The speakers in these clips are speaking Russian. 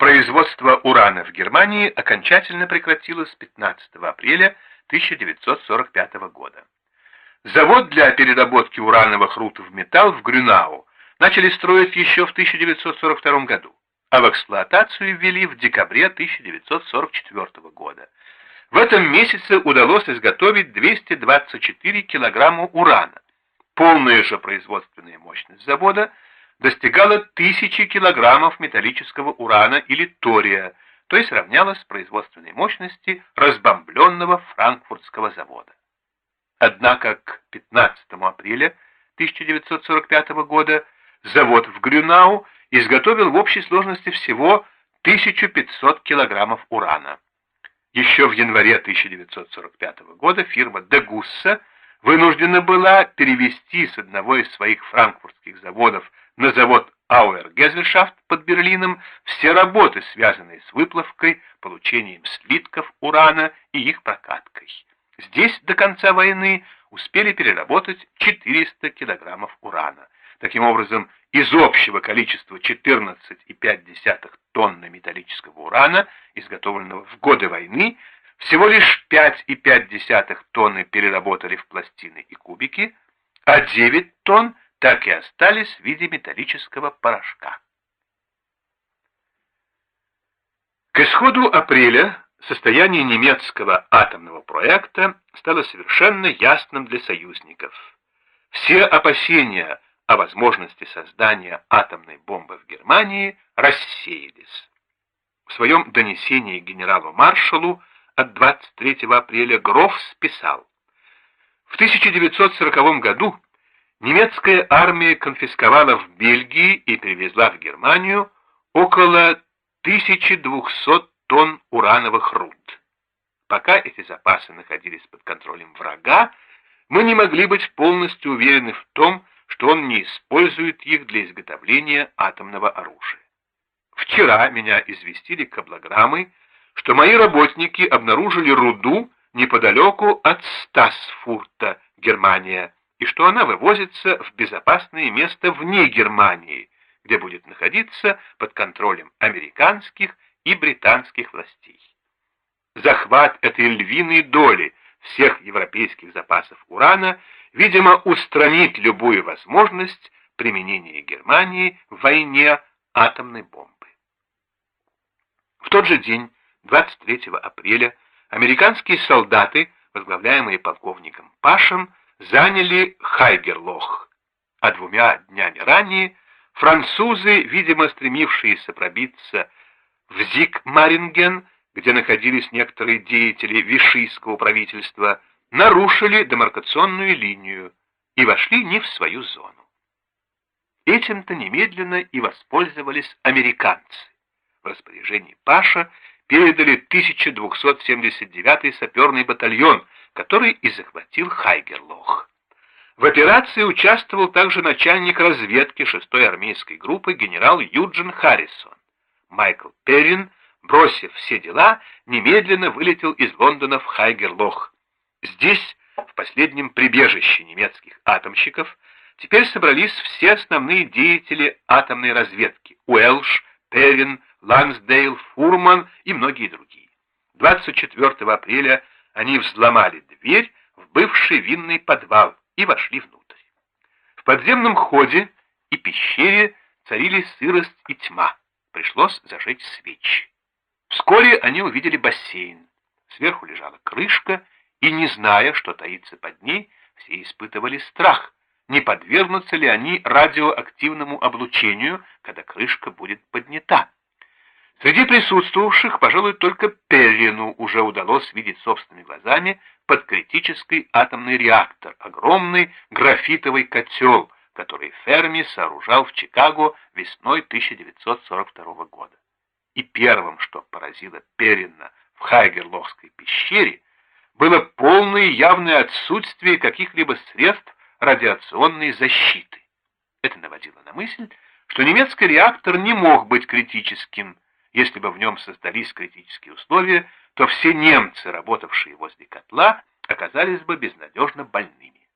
производство урана в Германии окончательно прекратилось 15 апреля 1945 года. Завод для переработки урановых руд в металл в Грюнау начали строить еще в 1942 году, а в эксплуатацию ввели в декабре 1944 года. В этом месяце удалось изготовить 224 килограмма урана. Полная же производственная мощность завода достигала 1000 килограммов металлического урана или тория, то есть равнялась производственной мощности разбомбленного франкфуртского завода. Однако к 15 апреля 1945 года завод в Грюнау изготовил в общей сложности всего 1500 килограммов урана. Еще в январе 1945 года фирма Дегусса вынуждена была перевести с одного из своих франкфуртских заводов на завод Ауэр Гезельшафт под Берлином все работы, связанные с выплавкой, получением слитков урана и их прокаткой. Здесь до конца войны успели переработать 400 килограммов урана. Таким образом, из общего количества 14,5 тонны металлического урана, изготовленного в годы войны, всего лишь 5,5 тонны переработали в пластины и кубики, а 9 тонн так и остались в виде металлического порошка. К исходу апреля состояние немецкого атомного проекта стало совершенно ясным для союзников. Все опасения о возможности создания атомной бомбы в Германии рассеялись. В своем донесении генералу-маршалу от 23 апреля Гроф списал, в 1940 году немецкая армия конфисковала в Бельгии и привезла в Германию около 1200 тонн урановых руд. Пока эти запасы находились под контролем врага, мы не могли быть полностью уверены в том, что он не использует их для изготовления атомного оружия. Вчера меня известили каблограммой, что мои работники обнаружили руду неподалеку от Стасфурта, Германия, и что она вывозится в безопасное место вне Германии, где будет находиться под контролем американских и британских властей. Захват этой львиной доли всех европейских запасов урана – видимо, устранит любую возможность применения Германии в войне атомной бомбы. В тот же день, 23 апреля, американские солдаты, возглавляемые полковником Пашем, заняли Хайгерлох, а двумя днями ранее французы, видимо, стремившиеся пробиться в Зиг-Маринген, где находились некоторые деятели вишийского правительства, нарушили демаркационную линию и вошли не в свою зону. Этим-то немедленно и воспользовались американцы. В распоряжении Паша передали 1279-й саперный батальон, который и захватил Хайгерлох. В операции участвовал также начальник разведки 6-й армейской группы генерал Юджин Харрисон. Майкл Перрин, бросив все дела, немедленно вылетел из Лондона в Хайгерлох. Здесь, в последнем прибежище немецких атомщиков, теперь собрались все основные деятели атомной разведки – Уэлш, Перрин, Лансдейл, Фурман и многие другие. 24 апреля они взломали дверь в бывший винный подвал и вошли внутрь. В подземном ходе и пещере царили сырость и тьма. Пришлось зажечь свечи. Вскоре они увидели бассейн. Сверху лежала крышка, и, не зная, что таится под ней, все испытывали страх, не подвергнутся ли они радиоактивному облучению, когда крышка будет поднята. Среди присутствовавших, пожалуй, только Перрину уже удалось видеть собственными глазами подкритический атомный реактор, огромный графитовый котел, который Ферми сооружал в Чикаго весной 1942 года. И первым, что поразило Перрина в Хайгерлохской пещере, было полное явное отсутствие каких-либо средств радиационной защиты. Это наводило на мысль, что немецкий реактор не мог быть критическим. Если бы в нем создались критические условия, то все немцы, работавшие возле котла, оказались бы безнадежно больными.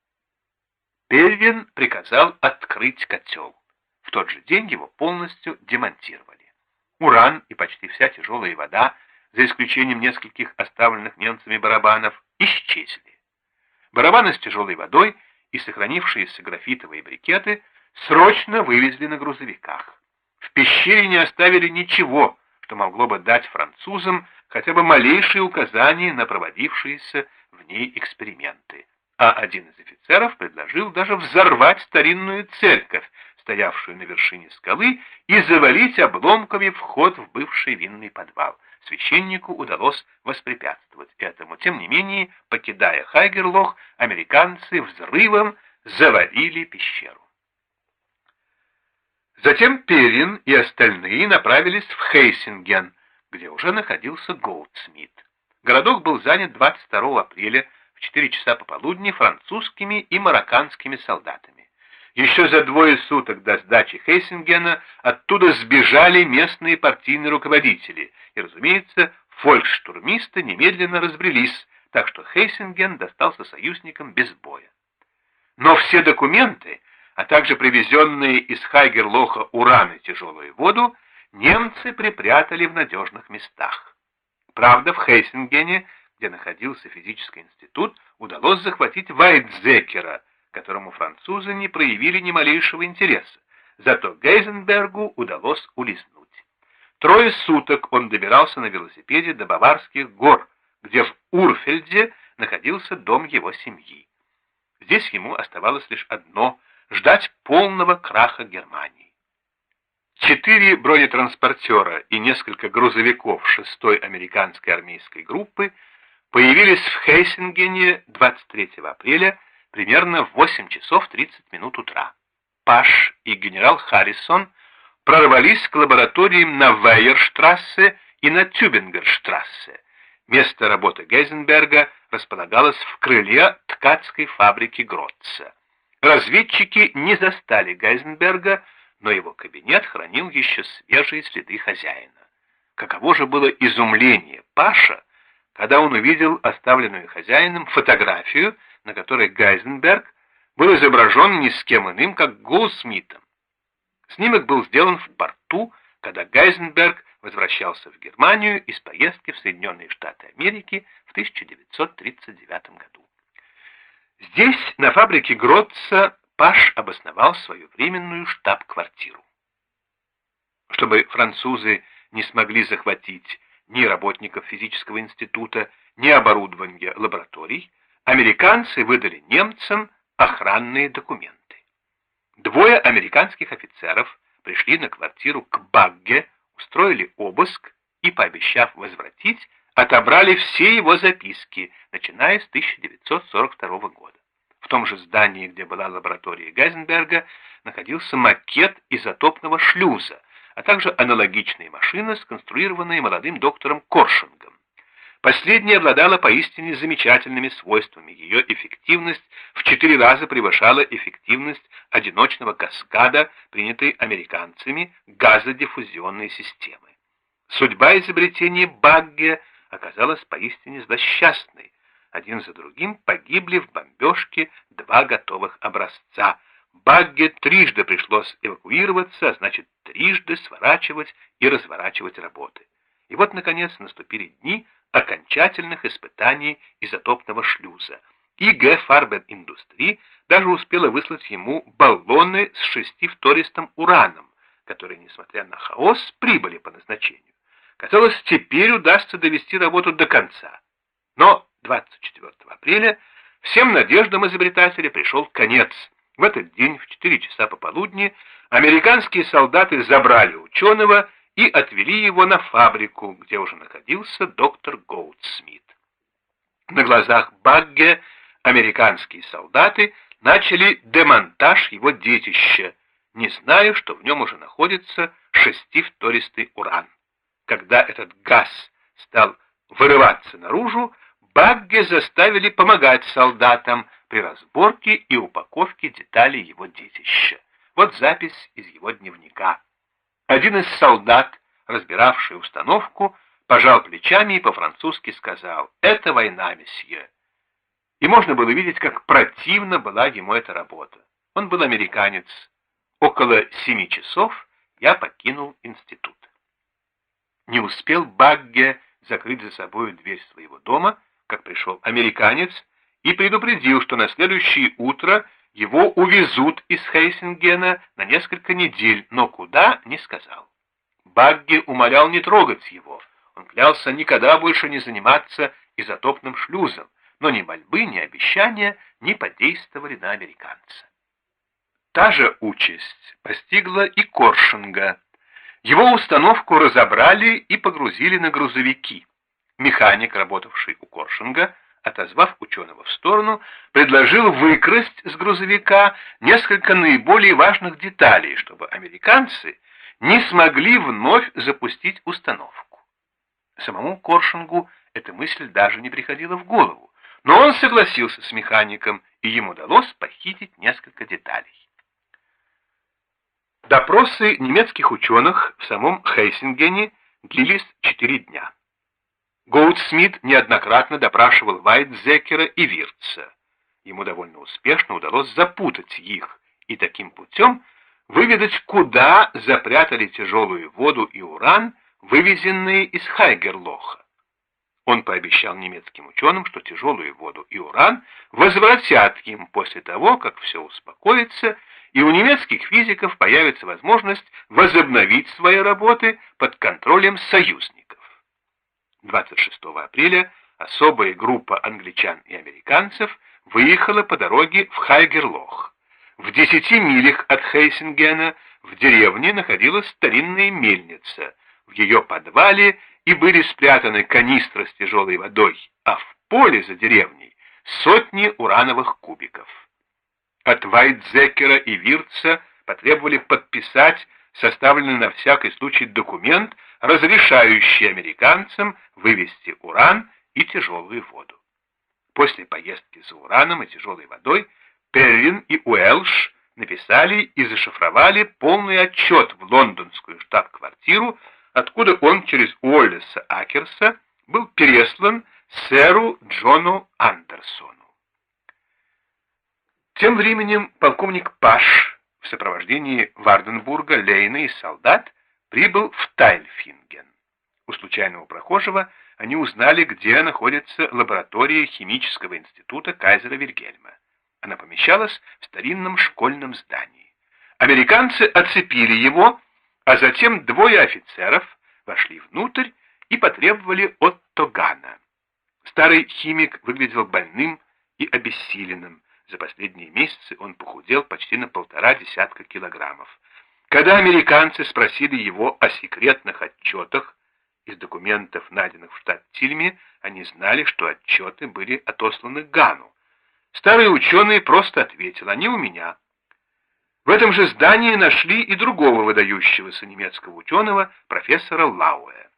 Пельвин приказал открыть котел. В тот же день его полностью демонтировали. уран и почти вся тяжелая вода, за исключением нескольких оставленных немцами барабанов, исчезли. Барабаны с тяжелой водой и сохранившиеся графитовые брикеты срочно вывезли на грузовиках. В пещере не оставили ничего, что могло бы дать французам хотя бы малейшие указания на проводившиеся в ней эксперименты. А один из офицеров предложил даже взорвать старинную церковь, стоявшую на вершине скалы, и завалить обломками вход в бывший винный подвал. Священнику удалось воспрепятствовать этому. Тем не менее, покидая Хайгерлох, американцы взрывом завалили пещеру. Затем Перин и остальные направились в Хейсинген, где уже находился Голдсмит. Городок был занят 22 апреля в 4 часа пополудни французскими и марокканскими солдатами. Еще за двое суток до сдачи Хейсингена оттуда сбежали местные партийные руководители, и, разумеется, фолькштурмисты немедленно разбрелись, так что Хейсинген достался союзникам без боя. Но все документы, а также привезенные из Хайгерлоха уран и тяжелую воду, немцы припрятали в надежных местах. Правда, в Хейсингене, где находился физический институт, удалось захватить Вайтзекера, которому французы не проявили ни малейшего интереса. Зато Гейзенбергу удалось улизнуть. Трое суток он добирался на велосипеде до Баварских гор, где в Урфельде находился дом его семьи. Здесь ему оставалось лишь одно — ждать полного краха Германии. Четыре бронетранспортера и несколько грузовиков 6-й американской армейской группы появились в Хейсингене 23 апреля примерно в 8 часов 30 минут утра. Паш и генерал Харрисон прорвались к лабораториям на Вейерштрассе и на Тюбингерштрассе. Место работы Гейзенберга располагалось в крыле ткацкой фабрики Гротца. Разведчики не застали Гейзенберга, но его кабинет хранил еще свежие следы хозяина. Каково же было изумление Паша, когда он увидел оставленную хозяином фотографию, на которой Гайзенберг был изображен ни с кем иным, как Голсмитом. Снимок был сделан в порту, когда Гайзенберг возвращался в Германию из поездки в Соединенные Штаты Америки в 1939 году. Здесь, на фабрике Гротца, Паш обосновал свою временную штаб-квартиру. Чтобы французы не смогли захватить ни работников физического института, ни оборудования лабораторий, американцы выдали немцам охранные документы. Двое американских офицеров пришли на квартиру к Багге, устроили обыск и, пообещав возвратить, отобрали все его записки, начиная с 1942 года. В том же здании, где была лаборатория Гайзенберга, находился макет изотопного шлюза, а также аналогичная машина, сконструированная молодым доктором Коршингом. Последняя обладала поистине замечательными свойствами. Ее эффективность в четыре раза превышала эффективность одиночного каскада, принятой американцами газодиффузионной системы. Судьба изобретения Багге оказалась поистине злосчастной один за другим погибли в бомбежке два готовых образца. Багге трижды пришлось эвакуироваться, а значит трижды сворачивать и разворачивать работы. И вот, наконец, наступили дни окончательных испытаний изотопного шлюза. И Г. Фарбен Индустрии даже успела выслать ему баллоны с шестифтористым ураном, которые, несмотря на хаос, прибыли по назначению. Казалось, теперь удастся довести работу до конца. Но 24 апреля всем надеждам изобретателя пришел конец. В этот день, в 4 часа пополудни, американские солдаты забрали ученого и отвели его на фабрику, где уже находился доктор Гоудсмит. На глазах Багге американские солдаты начали демонтаж его детища, не зная, что в нем уже находится шестифтористый уран. Когда этот газ стал вырываться наружу, Багге заставили помогать солдатам при разборке и упаковке деталей его детища. Вот запись из его дневника. Один из солдат, разбиравший установку, пожал плечами и по-французски сказал «Это война, месье». И можно было видеть, как противно была ему эта работа. Он был американец. Около семи часов я покинул институт. Не успел Багге закрыть за собой дверь своего дома, как пришел американец и предупредил, что на следующее утро его увезут из Хейсингена на несколько недель, но куда — не сказал. Багги умолял не трогать его. Он клялся никогда больше не заниматься изотопным шлюзом, но ни мольбы, ни обещания не подействовали на американца. Та же участь постигла и Коршинга. Его установку разобрали и погрузили на грузовики. Механик, работавший у Коршинга, отозвав ученого в сторону, предложил выкрасть с грузовика несколько наиболее важных деталей, чтобы американцы не смогли вновь запустить установку. Самому Коршингу эта мысль даже не приходила в голову, но он согласился с механиком, и ему удалось похитить несколько деталей. Допросы немецких ученых в самом Хейсингене длились четыре дня. Гоудсмит неоднократно допрашивал Вайтзекера и Вирца. Ему довольно успешно удалось запутать их и таким путем выведать, куда запрятали тяжелую воду и уран, вывезенные из Хайгерлоха. Он пообещал немецким ученым, что тяжелую воду и уран возвратят им после того, как все успокоится, и у немецких физиков появится возможность возобновить свои работы под контролем союзников. 26 апреля особая группа англичан и американцев выехала по дороге в Хайгерлох. В десяти милях от Хейсингена в деревне находилась старинная мельница. В ее подвале и были спрятаны канистры с тяжелой водой, а в поле за деревней сотни урановых кубиков. От Вайтзекера и Вирца потребовали подписать составленный на всякий случай документ, разрешающий американцам вывести уран и тяжелую воду. После поездки за ураном и тяжелой водой Перрин и Уэлш написали и зашифровали полный отчет в лондонскую штаб-квартиру откуда он через Уоллеса Акерса был переслан сэру Джону Андерсону. Тем временем полковник Паш в сопровождении Варденбурга, Лейна и солдат прибыл в Тайльфинген. У случайного прохожего они узнали, где находится лаборатория химического института Кайзера Вильгельма. Она помещалась в старинном школьном здании. Американцы оцепили его а затем двое офицеров вошли внутрь и потребовали от Тогана. Старый химик выглядел больным и обессиленным. За последние месяцы он похудел почти на полтора десятка килограммов. Когда американцы спросили его о секретных отчетах, из документов, найденных в штат Тильме, они знали, что отчеты были отосланы Гану. Старый ученый просто ответил, они у меня. В этом же здании нашли и другого выдающегося немецкого ученого, профессора Лауэ.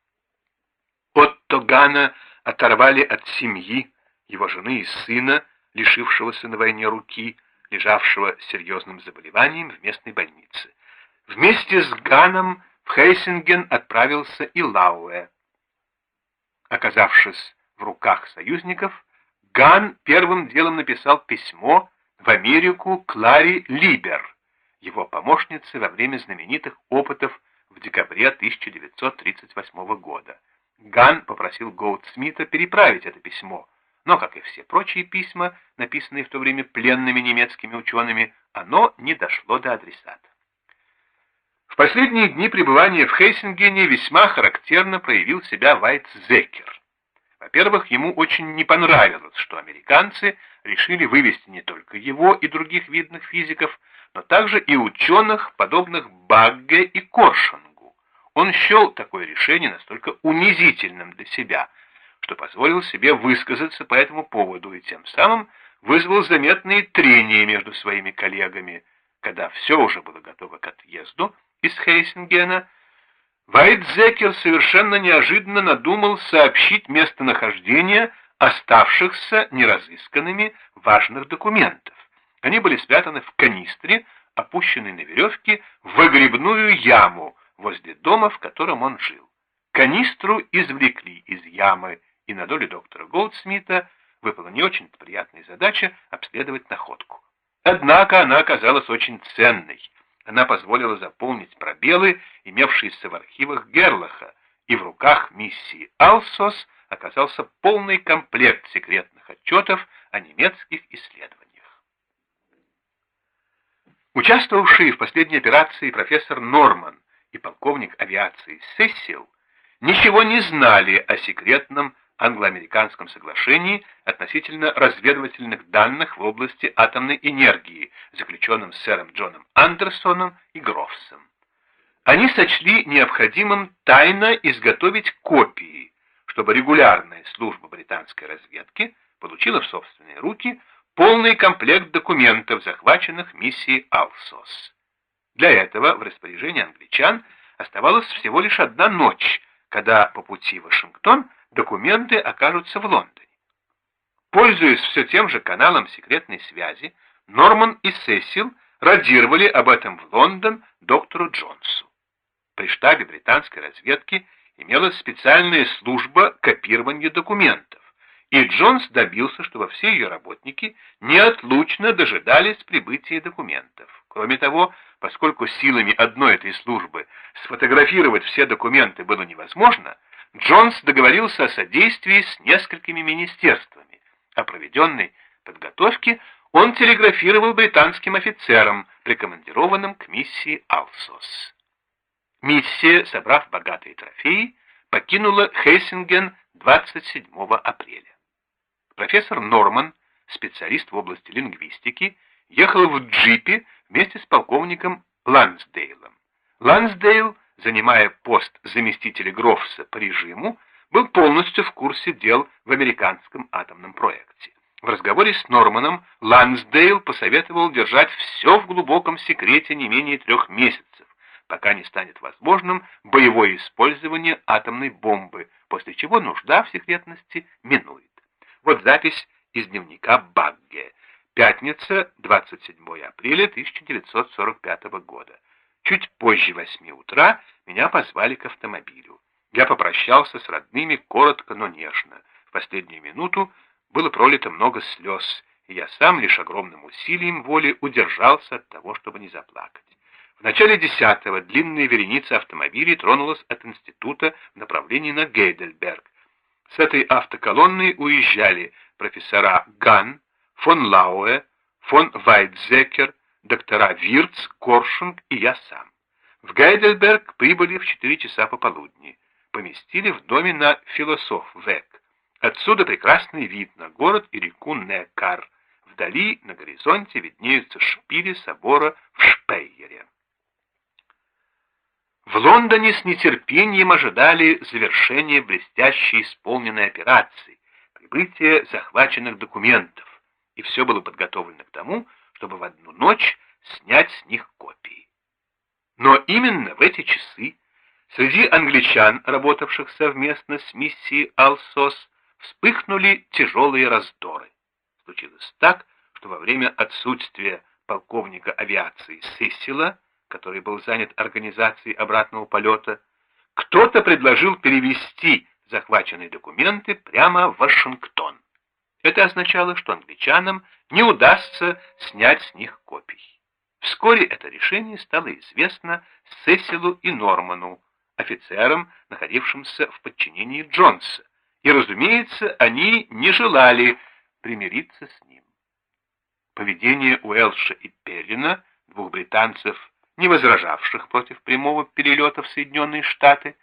Отто Гана оторвали от семьи, его жены и сына, лишившегося на войне руки, лежавшего с серьезным заболеванием в местной больнице. Вместе с Ганом в Хейсинген отправился и Лауэ. Оказавшись в руках союзников, Ган первым делом написал письмо в Америку Клари Либер, его помощницы во время знаменитых опытов в декабре 1938 года. Ган попросил Гоудсмита переправить это письмо, но, как и все прочие письма, написанные в то время пленными немецкими учеными, оно не дошло до адресата. В последние дни пребывания в Хейсингене весьма характерно проявил себя Вайтзекер. Во-первых, ему очень не понравилось, что американцы решили вывести не только его и других видных физиков, но также и ученых, подобных Багге и Коршингу. Он счел такое решение настолько унизительным для себя, что позволил себе высказаться по этому поводу и тем самым вызвал заметные трения между своими коллегами. Когда все уже было готово к отъезду из Хейсингена, Вайтзекер совершенно неожиданно надумал сообщить местонахождение оставшихся неразысканными важных документов. Они были спрятаны в канистре, опущенной на веревке в выгребную яму возле дома, в котором он жил. Канистру извлекли из ямы, и на долю доктора Голдсмита выпала не очень приятная задача обследовать находку. Однако она оказалась очень ценной. Она позволила заполнить пробелы, имевшиеся в архивах Герлаха, и в руках миссии «Алсос» оказался полный комплект секретных отчетов о немецких исследованиях. Участвовавшие в последней операции профессор Норман и полковник авиации Сессил ничего не знали о секретном англо-американском соглашении относительно разведывательных данных в области атомной энергии, заключенном сэром Джоном Андерсоном и Грофсом. Они сочли необходимым тайно изготовить копии, чтобы регулярная служба британской разведки получила в собственные руки полный комплект документов, захваченных миссией Алсос. Для этого в распоряжении англичан оставалась всего лишь одна ночь, когда по пути в Вашингтон документы окажутся в Лондоне. Пользуясь все тем же каналом секретной связи, Норман и Сесил радировали об этом в Лондон доктору Джонсу. При штабе британской разведки имелась специальная служба копирования документов и Джонс добился, чтобы все ее работники неотлучно дожидались прибытия документов. Кроме того, поскольку силами одной этой службы сфотографировать все документы было невозможно, Джонс договорился о содействии с несколькими министерствами. О проведенной подготовке он телеграфировал британским офицерам, прикомандированным к миссии Алсос. Миссия, собрав богатые трофеи, покинула Хессинген 27 апреля. Профессор Норман, специалист в области лингвистики, ехал в джипе вместе с полковником Лансдейлом. Лансдейл, занимая пост заместителя Грофса по режиму, был полностью в курсе дел в американском атомном проекте. В разговоре с Норманом Лансдейл посоветовал держать все в глубоком секрете не менее трех месяцев, пока не станет возможным боевое использование атомной бомбы, после чего нужда в секретности минует. Вот запись из дневника Багге. Пятница, 27 апреля 1945 года. Чуть позже восьми утра меня позвали к автомобилю. Я попрощался с родными коротко, но нежно. В последнюю минуту было пролито много слез, и я сам лишь огромным усилием воли удержался от того, чтобы не заплакать. В начале десятого длинная вереница автомобилей тронулась от института в направлении на Гейдельберг, с этой автоколонной уезжали профессора Ган, фон Лауэ, фон Вайтзекер, доктора Вирц, Коршунг и я сам. В Гайдельберг прибыли в 4 часа пополудни. Поместили в доме на Философ-Век. Отсюда прекрасный вид на город и реку Некар. Вдали, на горизонте, виднеются шпили собора в Шпейере. В Лондоне с нетерпением ожидали завершения блестяще исполненной операции, прибытия захваченных документов, и все было подготовлено к тому, чтобы в одну ночь снять с них копии. Но именно в эти часы среди англичан, работавших совместно с миссией Алсос, вспыхнули тяжелые раздоры. Случилось так, что во время отсутствия полковника авиации Сесила который был занят организацией обратного полета, кто-то предложил перевести захваченные документы прямо в Вашингтон. Это означало, что англичанам не удастся снять с них копий. Вскоре это решение стало известно Сесилу и Норману, офицерам, находившимся в подчинении Джонса, и, разумеется, они не желали примириться с ним. Поведение Уэлша и Перрина, двух британцев, не возражавших против прямого перелета в Соединенные Штаты,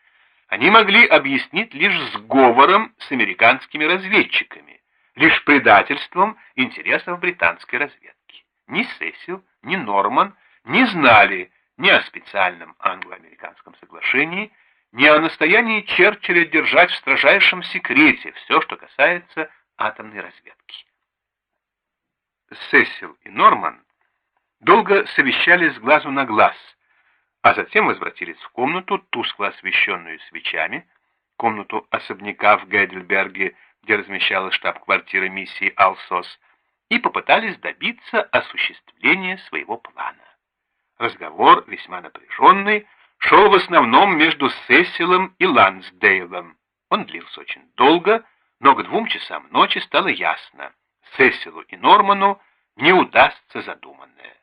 они могли объяснить лишь сговором с американскими разведчиками, лишь предательством интересов британской разведки. Ни Сесил, ни Норман не знали ни о специальном англо-американском соглашении, ни о настоянии Черчилля держать в строжайшем секрете все, что касается атомной разведки. Сесил и Норман долго совещались с глазу на глаз, а затем возвратились в комнату, тускло освещенную свечами, комнату особняка в Гейдельберге, где размещалась штаб-квартира миссии «Алсос», и попытались добиться осуществления своего плана. Разговор, весьма напряженный, шел в основном между Сесилом и Лансдейлом. Он длился очень долго, но к двум часам ночи стало ясно, Сесилу и Норману не удастся задуманное.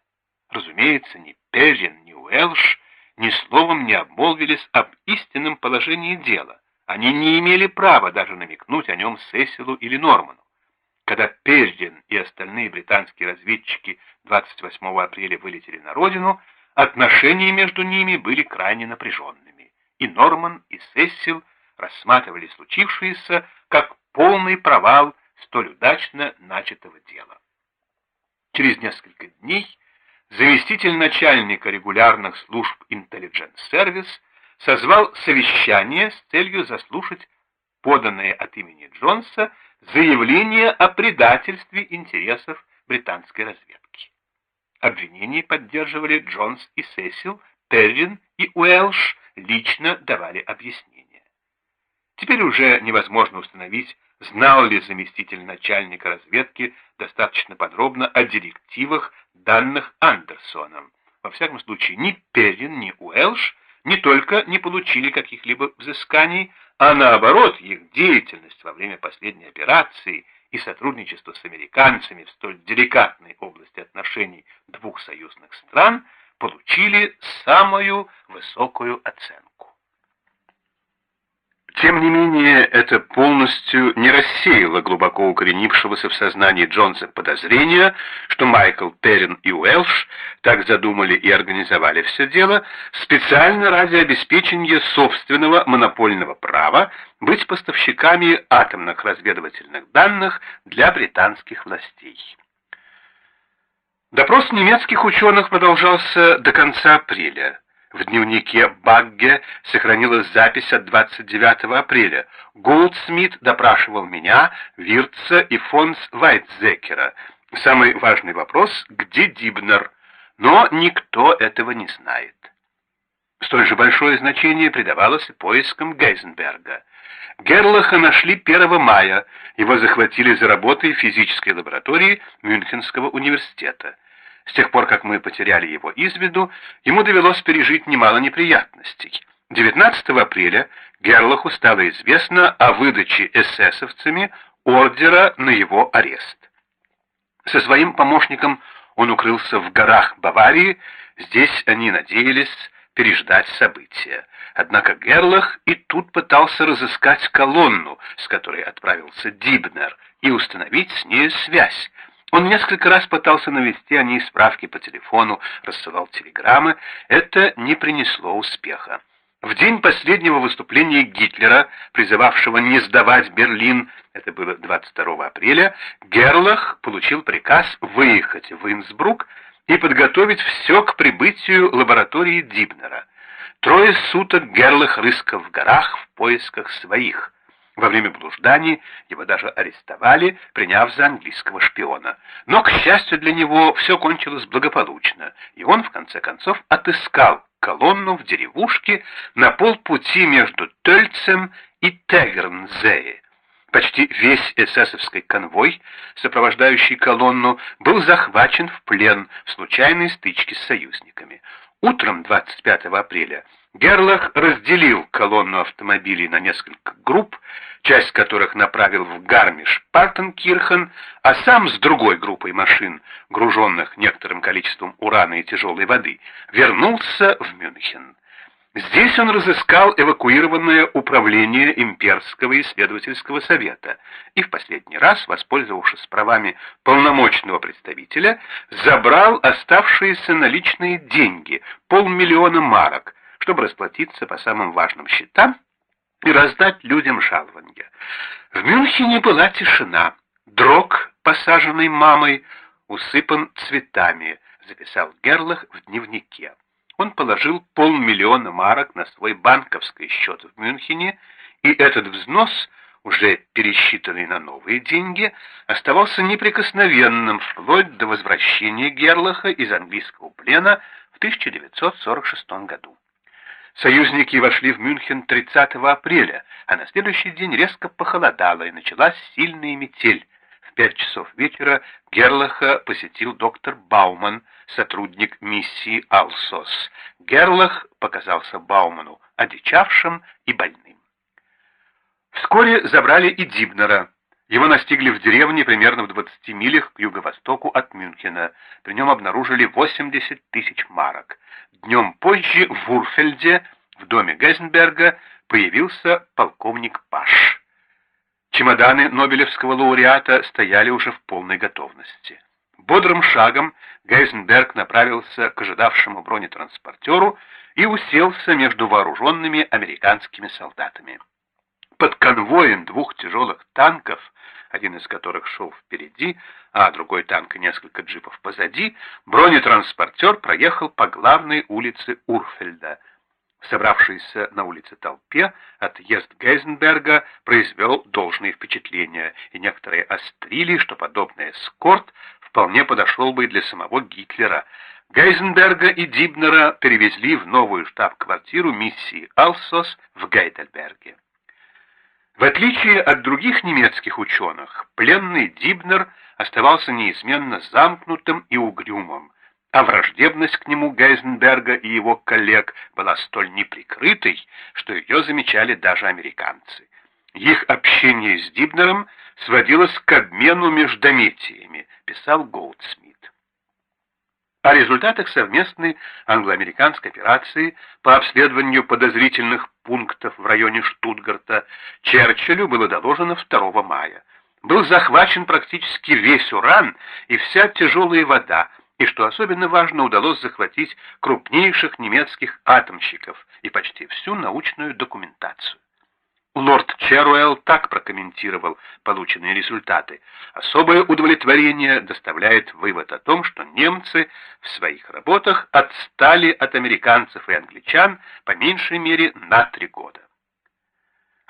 Разумеется, ни Перрин, ни Уэлш ни словом не обмолвились об истинном положении дела. Они не имели права даже намекнуть о нем Сесилу или Норману. Когда Пеждин и остальные британские разведчики 28 апреля вылетели на родину, отношения между ними были крайне напряженными, и Норман и Сесил рассматривали случившееся как полный провал столь удачно начатого дела. Через несколько дней заместитель начальника регулярных служб Intelligence Service созвал совещание с целью заслушать поданное от имени Джонса заявление о предательстве интересов британской разведки. Обвинения поддерживали Джонс и Сесил, Перрин и Уэлш лично давали объяснения. Теперь уже невозможно установить, знал ли заместитель начальника разведки достаточно подробно о директивах, данных Андерсоном. Во всяком случае, ни Перрин, ни Уэлш не только не получили каких-либо взысканий, а наоборот, их деятельность во время последней операции и сотрудничество с американцами в столь деликатной области отношений двух союзных стран получили самую высокую оценку. Тем не менее, это полностью не рассеяло глубоко укоренившегося в сознании Джонса подозрения, что Майкл Террин и Уэлш так задумали и организовали все дело специально ради обеспечения собственного монопольного права быть поставщиками атомных разведывательных данных для британских властей. Допрос немецких ученых продолжался до конца апреля. В дневнике Багге сохранилась запись от 29 апреля. Голдсмит допрашивал меня, Вирца и фонс Вайтзекера. Самый важный вопрос — где Дибнер? Но никто этого не знает. Столь же большое значение придавалось поискам Гейзенберга. Герлаха нашли 1 мая, его захватили за работой в физической лаборатории Мюнхенского университета. С тех пор, как мы потеряли его из виду, ему довелось пережить немало неприятностей. 19 апреля Герлаху стало известно о выдаче эсэсовцами ордера на его арест. Со своим помощником он укрылся в горах Баварии, здесь они надеялись переждать события. Однако Герлах и тут пытался разыскать колонну, с которой отправился Дибнер, и установить с ней связь, он несколько раз пытался навести о ней справки по телефону, рассылал телеграммы. Это не принесло успеха. В день последнего выступления Гитлера, призывавшего не сдавать Берлин, это было 22 апреля, Герлах получил приказ выехать в Инсбрук и подготовить все к прибытию лаборатории Дибнера. Трое суток Герлах рыскал в горах в поисках своих – во время блужданий его даже арестовали, приняв за английского шпиона. Но, к счастью для него, все кончилось благополучно, и он, в конце концов, отыскал колонну в деревушке на полпути между Тельцем и Тегернзее. Почти весь эсэсовский конвой, сопровождающий колонну, был захвачен в плен в случайной стычке с союзниками. Утром 25 апреля Герлах разделил колонну автомобилей на несколько групп, часть которых направил в Гармиш-Партенкирхен, а сам с другой группой машин, груженных некоторым количеством урана и тяжелой воды, вернулся в Мюнхен. Здесь он разыскал эвакуированное управление Имперского исследовательского совета и в последний раз, воспользовавшись правами полномочного представителя, забрал оставшиеся наличные деньги, полмиллиона марок, чтобы расплатиться по самым важным счетам и раздать людям жалования. В Мюнхене была тишина. Дрог, посаженный мамой, усыпан цветами, записал Герлах в дневнике. Он положил полмиллиона марок на свой банковский счет в Мюнхене, и этот взнос, уже пересчитанный на новые деньги, оставался неприкосновенным вплоть до возвращения Герлаха из английского плена в 1946 году. Союзники вошли в Мюнхен 30 апреля, а на следующий день резко похолодало и началась сильная метель. В пять часов вечера Герлаха посетил доктор Бауман, сотрудник миссии Алсос. Герлах показался Бауману одичавшим и больным. Вскоре забрали и Дибнера. Его настигли в деревне примерно в 20 милях к юго-востоку от Мюнхена. При нем обнаружили 80 тысяч марок. Днем позже в Урфельде, в доме Гейзенберга, появился полковник Паш. Чемоданы Нобелевского лауреата стояли уже в полной готовности. Бодрым шагом Гейзенберг направился к ожидавшему бронетранспортеру и уселся между вооруженными американскими солдатами. Под конвоем двух тяжелых танков, один из которых шел впереди, а другой танк и несколько джипов позади, бронетранспортер проехал по главной улице Урфельда. Собравшийся на улице толпе отъезд Гейзенберга произвел должное впечатление, и некоторые острили, что подобный эскорт вполне подошел бы и для самого Гитлера. Гейзенберга и Дибнера перевезли в новую штаб-квартиру миссии «Алсос» в Гейдельберге. В отличие от других немецких ученых, пленный Дибнер оставался неизменно замкнутым и угрюмым, а враждебность к нему Гейзенберга и его коллег была столь неприкрытой, что ее замечали даже американцы. Их общение с Дибнером сводилось к обмену междометиями, писал Гоудсмит. О результатах совместной англо-американской операции по обследованию подозрительных пунктов в районе Штутгарта Черчиллю было доложено 2 мая. Был захвачен практически весь уран и вся тяжелая вода, и, что особенно важно, удалось захватить крупнейших немецких атомщиков и почти всю научную документацию. Лорд Черуэлл так прокомментировал полученные результаты. Особое удовлетворение доставляет вывод о том, что немцы в своих работах отстали от американцев и англичан по меньшей мере на три года.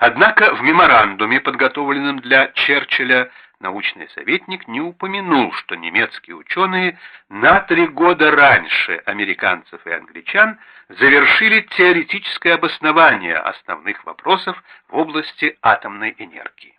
Однако в меморандуме, подготовленном для Черчилля, научный советник не упомянул, что немецкие ученые на три года раньше американцев и англичан завершили теоретическое обоснование основных вопросов в области атомной энергии.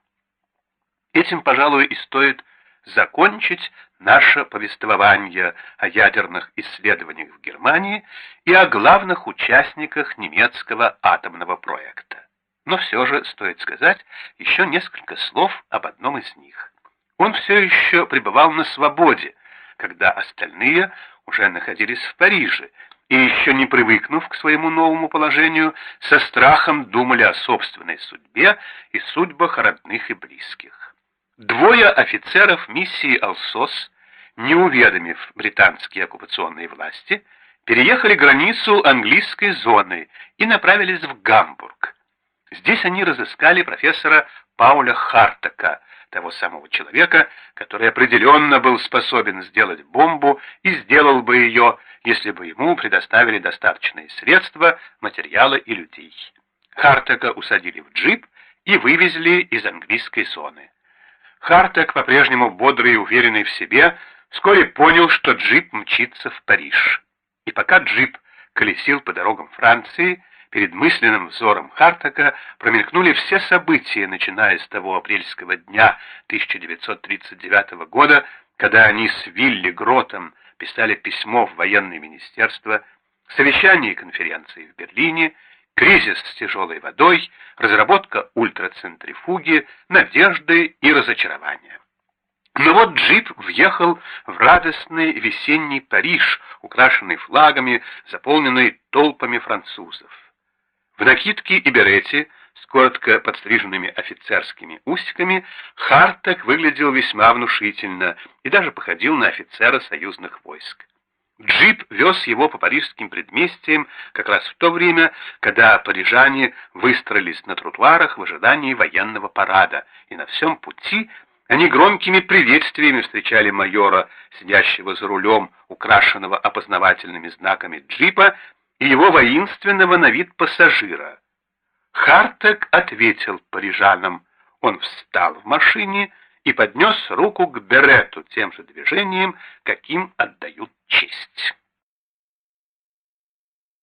Этим, пожалуй, и стоит закончить наше повествование о ядерных исследованиях в Германии и о главных участниках немецкого атомного проекта. Но все же стоит сказать еще несколько слов об одном из них. Он все еще пребывал на свободе, когда остальные уже находились в Париже, и еще не привыкнув к своему новому положению, со страхом думали о собственной судьбе и судьбах родных и близких. Двое офицеров миссии «Алсос», не уведомив британские оккупационные власти, переехали границу английской зоны и направились в Гамбург. Здесь они разыскали профессора Пауля Хартака, того самого человека, который определенно был способен сделать бомбу и сделал бы ее, если бы ему предоставили достаточные средства, материалы и людей. Хартека усадили в джип и вывезли из английской зоны. Хартек, по-прежнему бодрый и уверенный в себе, вскоре понял, что джип мчится в Париж. И пока джип колесил по дорогам Франции, Перед мысленным взором Хартака промелькнули все события, начиная с того апрельского дня 1939 года, когда они с Вилли Гротом писали письмо в военное министерство, совещание и конференции в Берлине, кризис с тяжелой водой, разработка ультрацентрифуги, надежды и разочарования. Но вот джип въехал в радостный весенний Париж, украшенный флагами, заполненный толпами французов. В накидке и берете с коротко подстриженными офицерскими усиками Хартек выглядел весьма внушительно и даже походил на офицера союзных войск. Джип вез его по парижским предместьям как раз в то время, когда парижане выстроились на тротуарах в ожидании военного парада, и на всем пути они громкими приветствиями встречали майора, сидящего за рулем, украшенного опознавательными знаками джипа, и его воинственного на вид пассажира. Хартек ответил парижанам. Он встал в машине и поднес руку к берету тем же движением, каким отдают честь.